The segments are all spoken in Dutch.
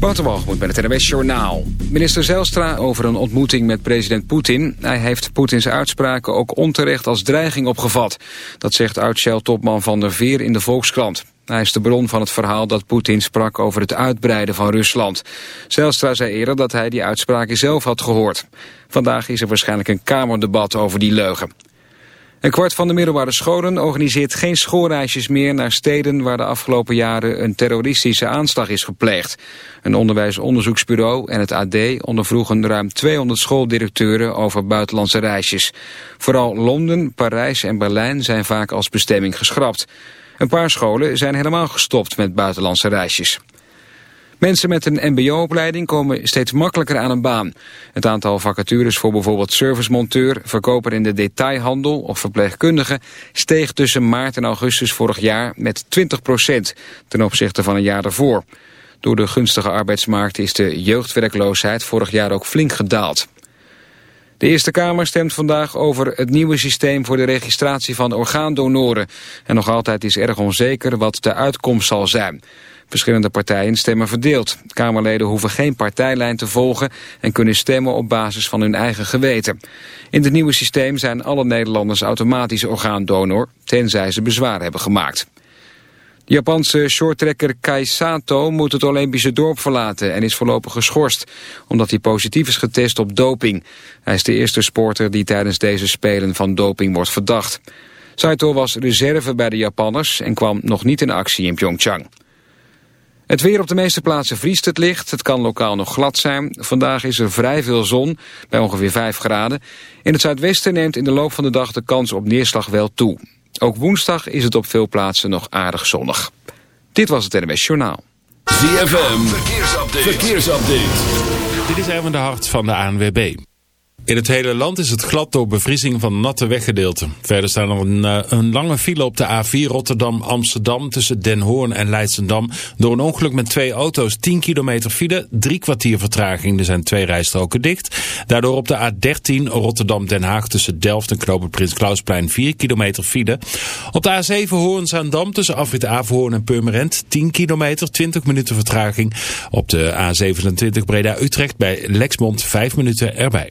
moet met het NWS Journaal. Minister Zelstra over een ontmoeting met president Poetin. Hij heeft Poetins uitspraken ook onterecht als dreiging opgevat. Dat zegt oud-Shell-topman Van der Veer in de Volkskrant. Hij is de bron van het verhaal dat Poetin sprak over het uitbreiden van Rusland. Zelstra zei eerder dat hij die uitspraken zelf had gehoord. Vandaag is er waarschijnlijk een kamerdebat over die leugen. Een kwart van de middelbare scholen organiseert geen schoolreisjes meer naar steden waar de afgelopen jaren een terroristische aanslag is gepleegd. Een onderwijsonderzoeksbureau en het AD ondervroegen ruim 200 schooldirecteuren over buitenlandse reisjes. Vooral Londen, Parijs en Berlijn zijn vaak als bestemming geschrapt. Een paar scholen zijn helemaal gestopt met buitenlandse reisjes. Mensen met een mbo-opleiding komen steeds makkelijker aan een baan. Het aantal vacatures voor bijvoorbeeld servicemonteur, verkoper in de detailhandel of verpleegkundige steeg tussen maart en augustus vorig jaar met 20% ten opzichte van een jaar daarvoor. Door de gunstige arbeidsmarkt is de jeugdwerkloosheid vorig jaar ook flink gedaald. De Eerste Kamer stemt vandaag over het nieuwe systeem voor de registratie van orgaandonoren. En nog altijd is erg onzeker wat de uitkomst zal zijn. Verschillende partijen stemmen verdeeld. Kamerleden hoeven geen partijlijn te volgen en kunnen stemmen op basis van hun eigen geweten. In het nieuwe systeem zijn alle Nederlanders automatisch orgaandonor, tenzij ze bezwaar hebben gemaakt. De Japanse shorttrekker Kai Sato moet het Olympische dorp verlaten en is voorlopig geschorst, omdat hij positief is getest op doping. Hij is de eerste sporter die tijdens deze Spelen van doping wordt verdacht. Saito was reserve bij de Japanners en kwam nog niet in actie in Pyeongchang. Het weer op de meeste plaatsen vriest het licht. Het kan lokaal nog glad zijn. Vandaag is er vrij veel zon, bij ongeveer 5 graden. In het zuidwesten neemt in de loop van de dag de kans op neerslag wel toe. Ook woensdag is het op veel plaatsen nog aardig zonnig. Dit was het NWS Journaal. ZFM, verkeersupdate. verkeersupdate. Dit is even de hart van de ANWB. In het hele land is het glad door bevriezing van natte weggedeelten. Verder staat er een, uh, een lange file op de A4 Rotterdam-Amsterdam tussen Den Hoorn en Leidsendam. Door een ongeluk met twee auto's 10 kilometer file, drie kwartier vertraging. Er zijn twee rijstroken dicht. Daardoor op de A13 Rotterdam-Den Haag tussen Delft en Knopen Prins Klausplein 4 kilometer file. Op de A7 Hoorn-Zaandam tussen Afrit Averhoorn en Purmerend 10 kilometer, 20 minuten vertraging. Op de A27 Breda-Utrecht bij Lexmond 5 minuten erbij.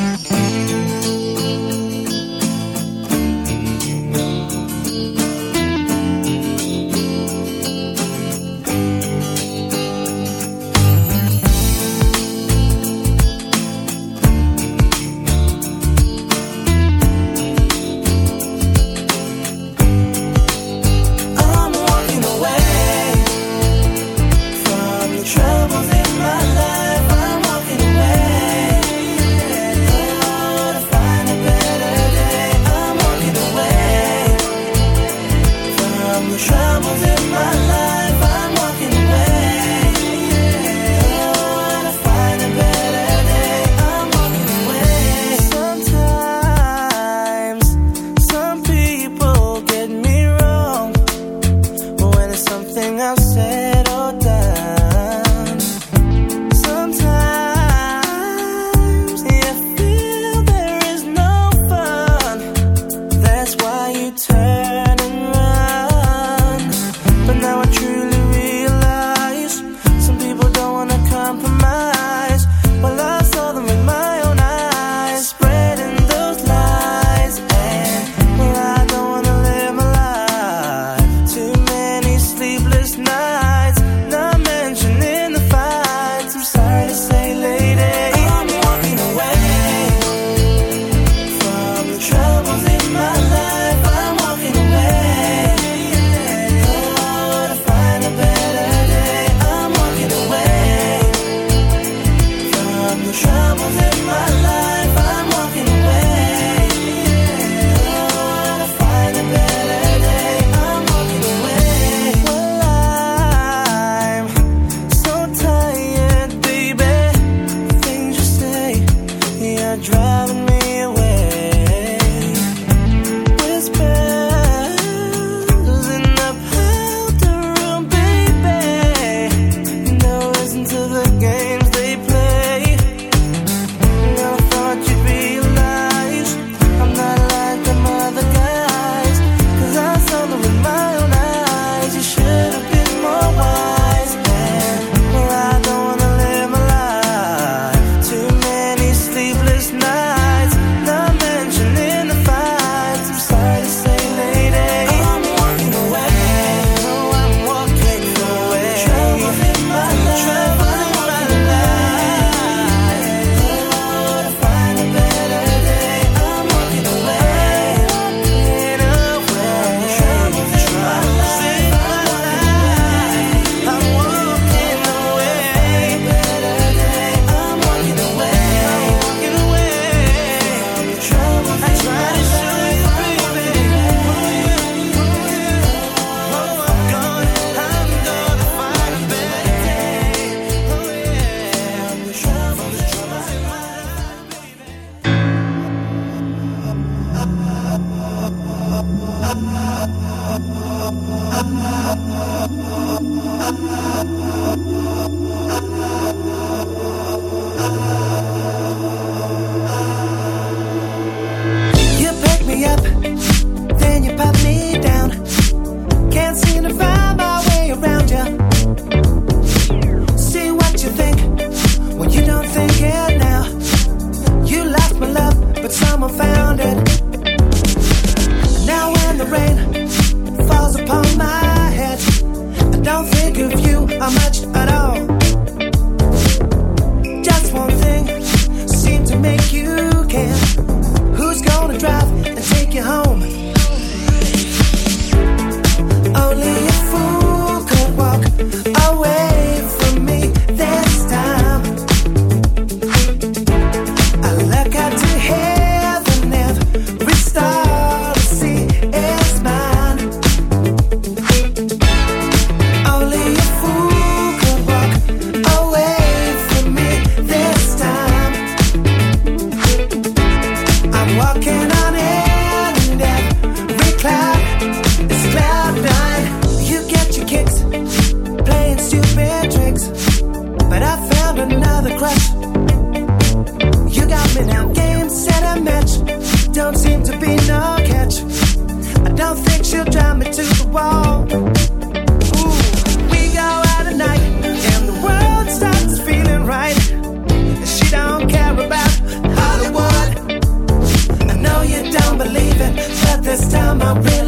This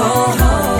home.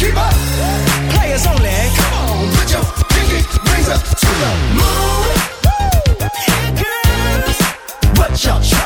keep up. Players only. Come on, put your pinky rings up to the moon. Girls, what y'all?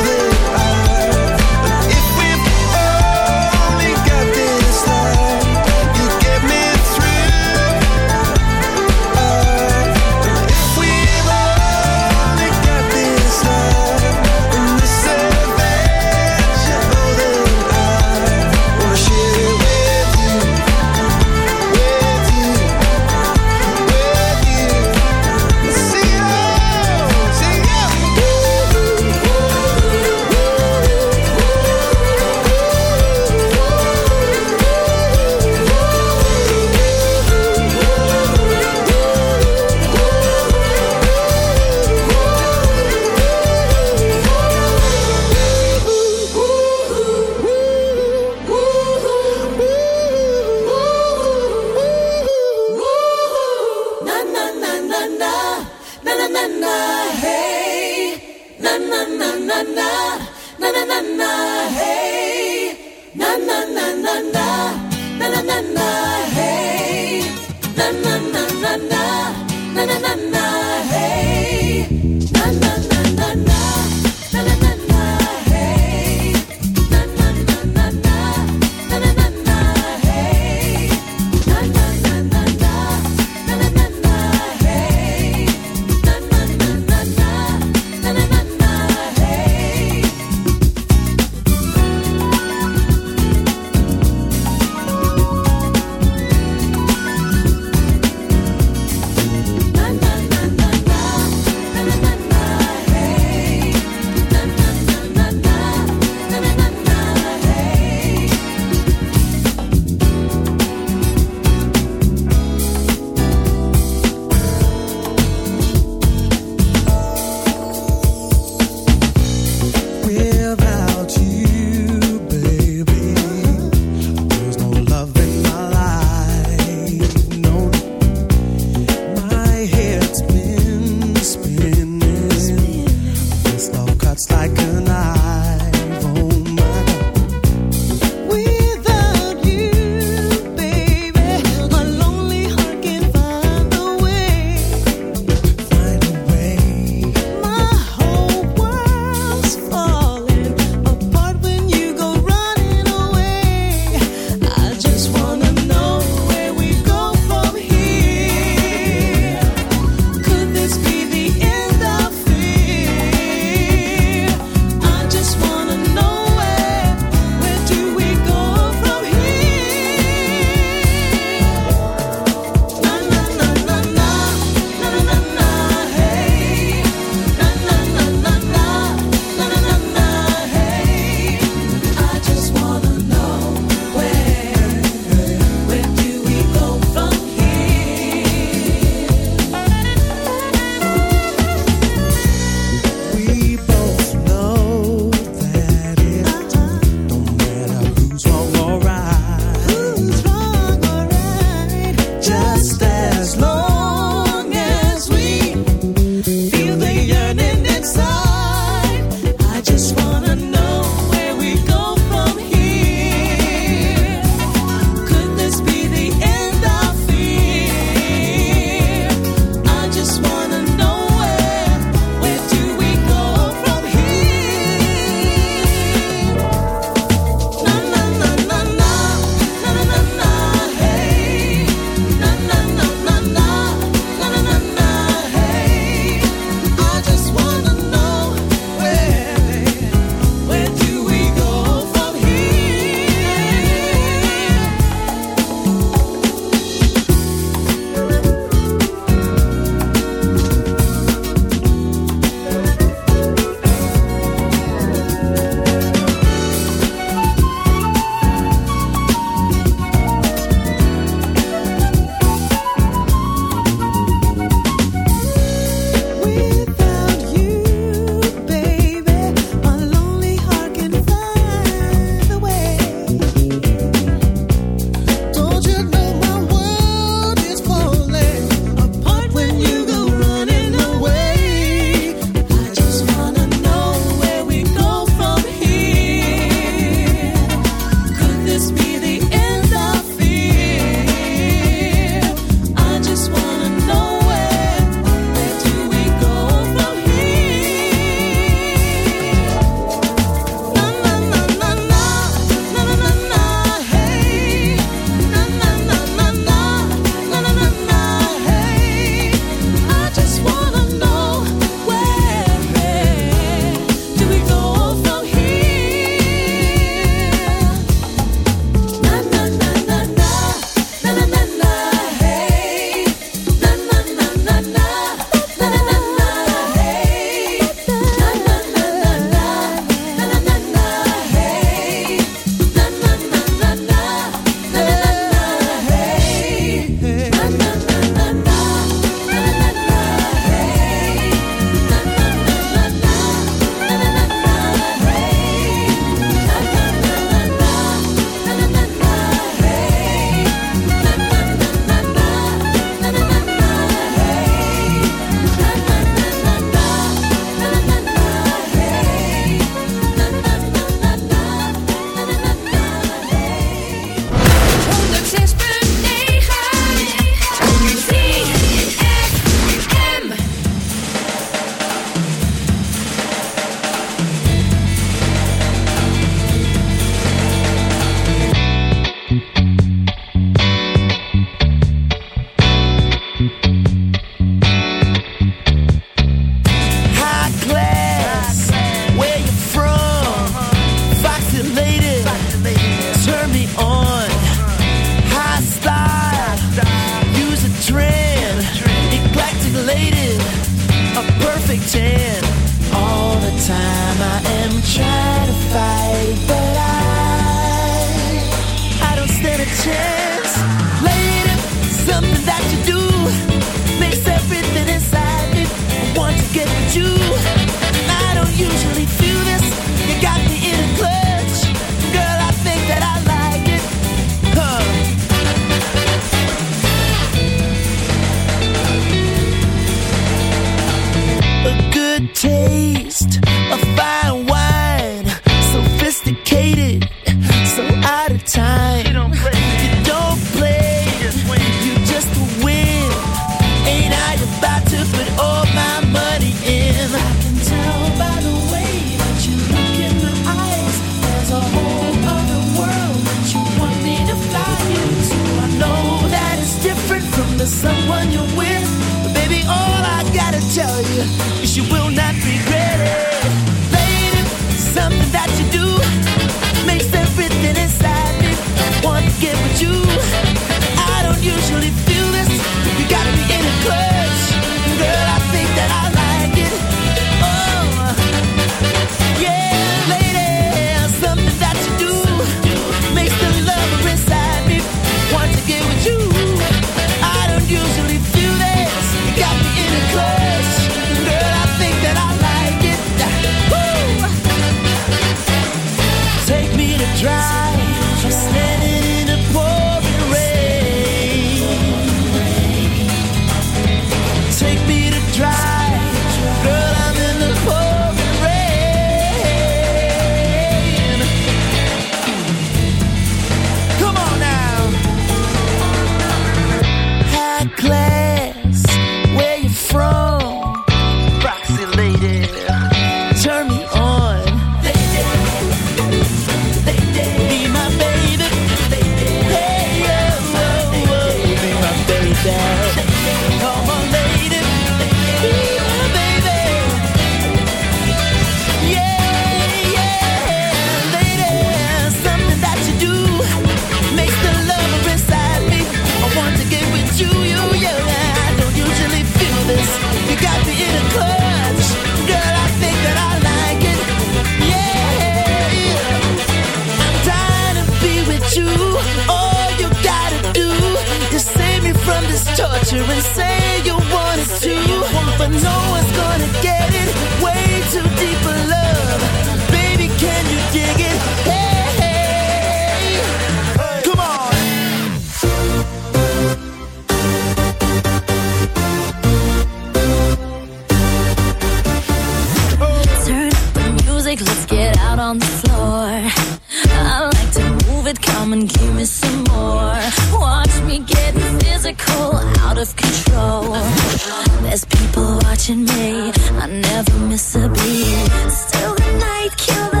watching me. I never miss a beat. Still the night, kill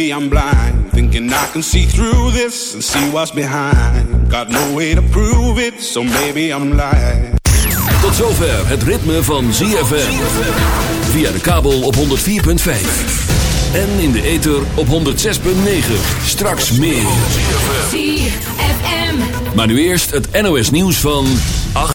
Maybe I'm blind. Thinking I can see through this and see what's behind. Got no way to prove it, so maybe I'm lying. Tot zover het ritme van ZFM. Via de kabel op 104.5. En in de ether op 106.9. Straks meer. ZFM. Maar nu eerst het NOS nieuws van 8.